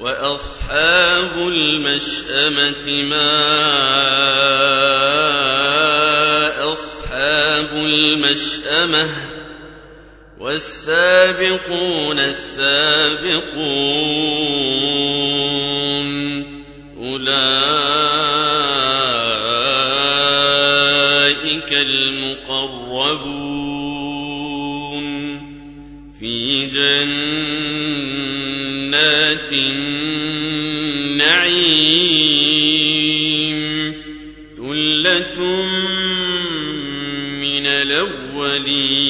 وأصحاب المشأمة ما أصحاب المشأمة والسابقون السابقون النعيم. ثلة من الأولين.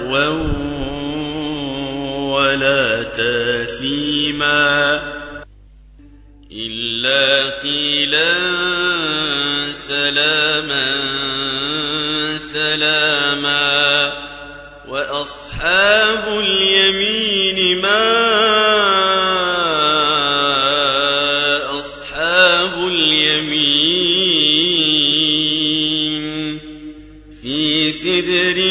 ولا تاثيما إلا قيلا سلاما سلاما وأصحاب اليمين ما أصحاب اليمين في سدر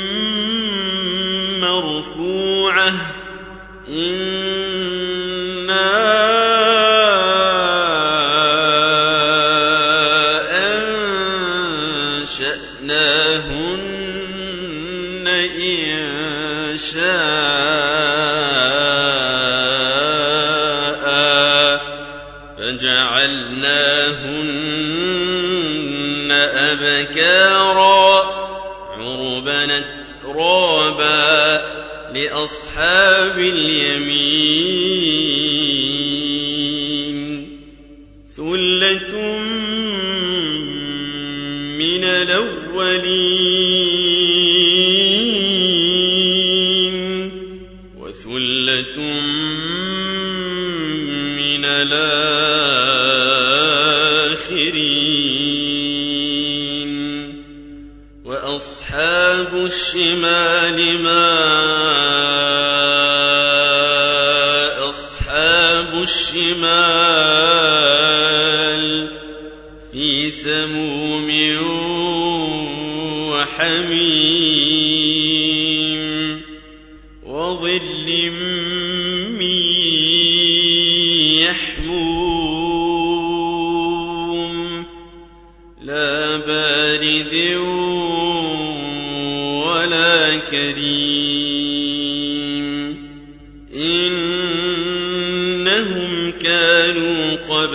مرفوعة إنا لأصحاب اليمين. أصحاب الشمال في سموم وحميم.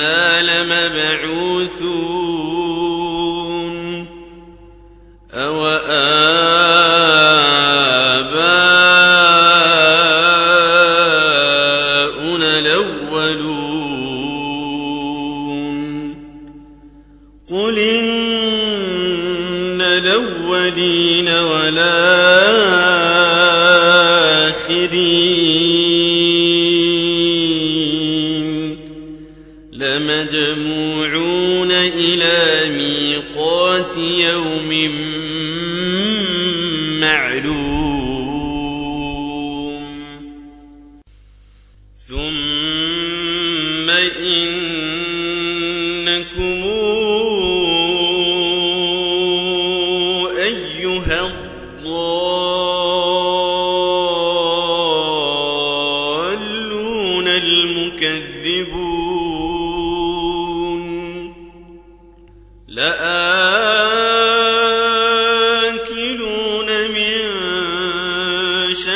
إنا لمبعوثون معلوم. ثم إنكم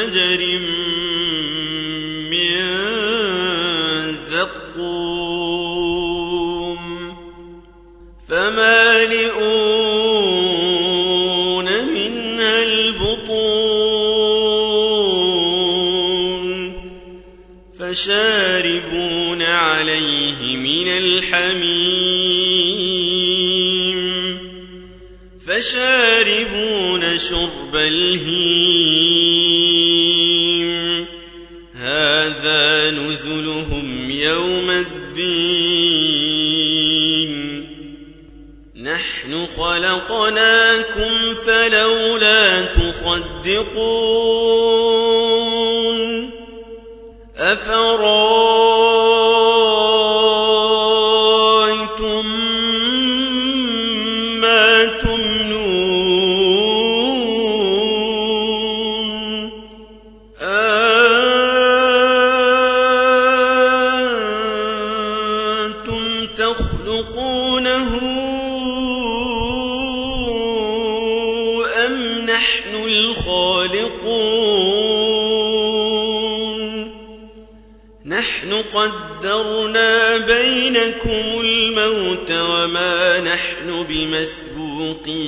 شجر من هذا نزلهم يوم الدين. نحن خلقناكم فلولا تصدقون. أفرأيتم أنتم تخلقونه أم نحن الخالقون؟ نحن قدرنا بينكم الموت وما نحن بمسبوقين.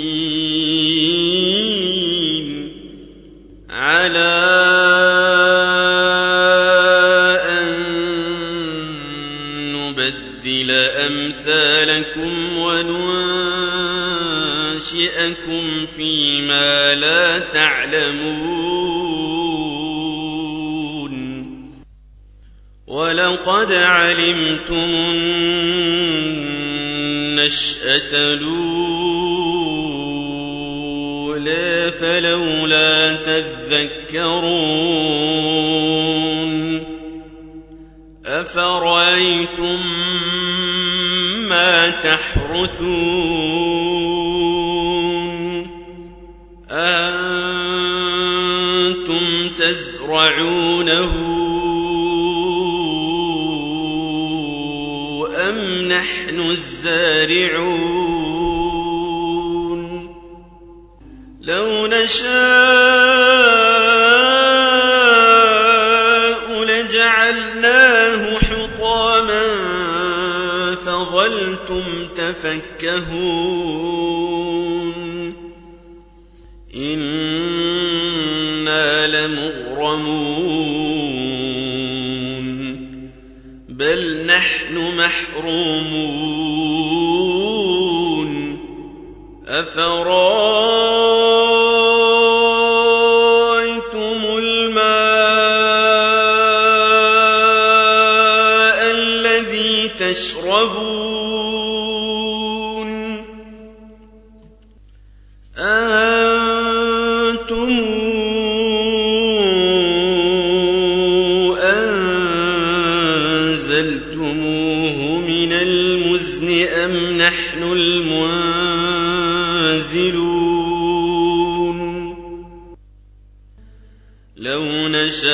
أمثالكم وننشئكم فيما لا تعلمون. ولقد علمتم النشأة الأولى فلولا تذكرون. أفرأيتم تحرثون أنتم تزرعونه أم نحن الزارعون لو نشاء تفكهون إنا لمغرمون. بل نحن محرومون. أفرأيتم نشاء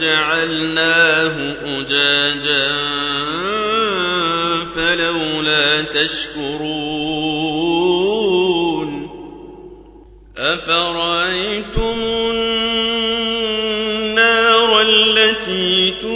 جعلناه أجاجا فلولا تشكرون أفرأيتم النار التي تورون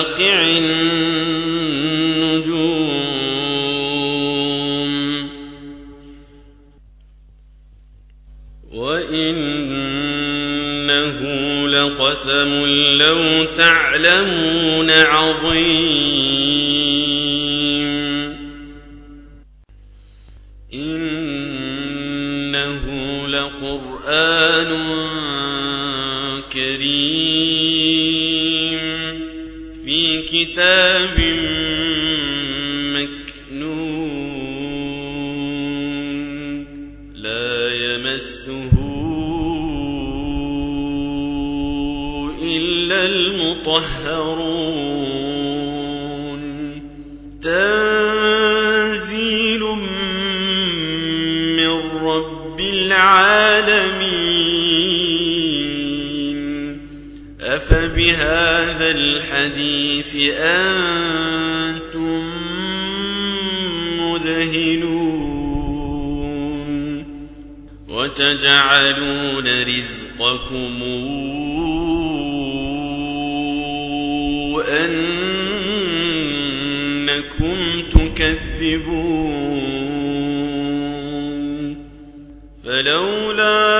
بمواقع النجوم. وإنه لقسم لو تعلمون عظيم. كتاب مكنون لا يمسه إلا المطهرون. أفبهذا الحديث أنتم مدهنون وتجعلون رزقكم أنكم تكذبون فلولا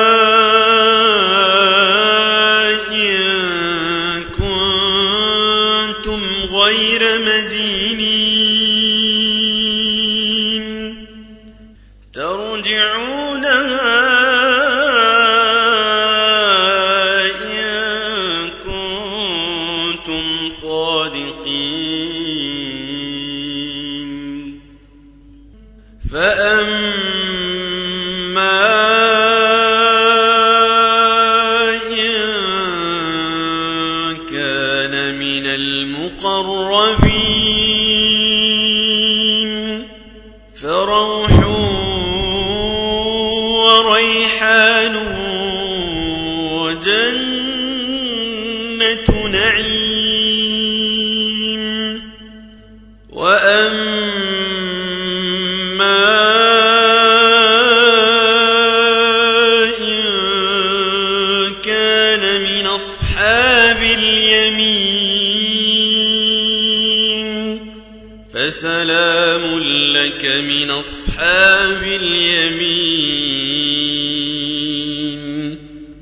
ترجعونها وريحان وجنة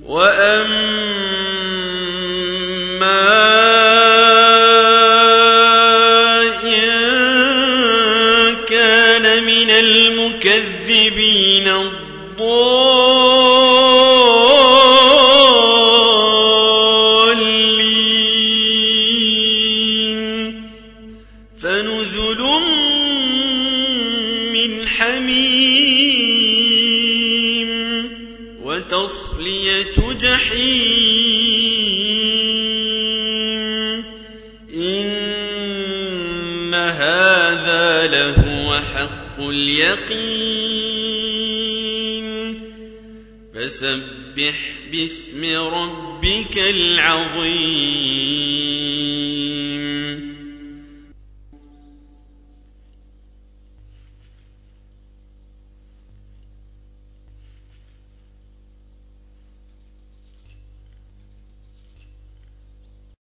وأما اليقين. فسبح باسم ربك العظيم.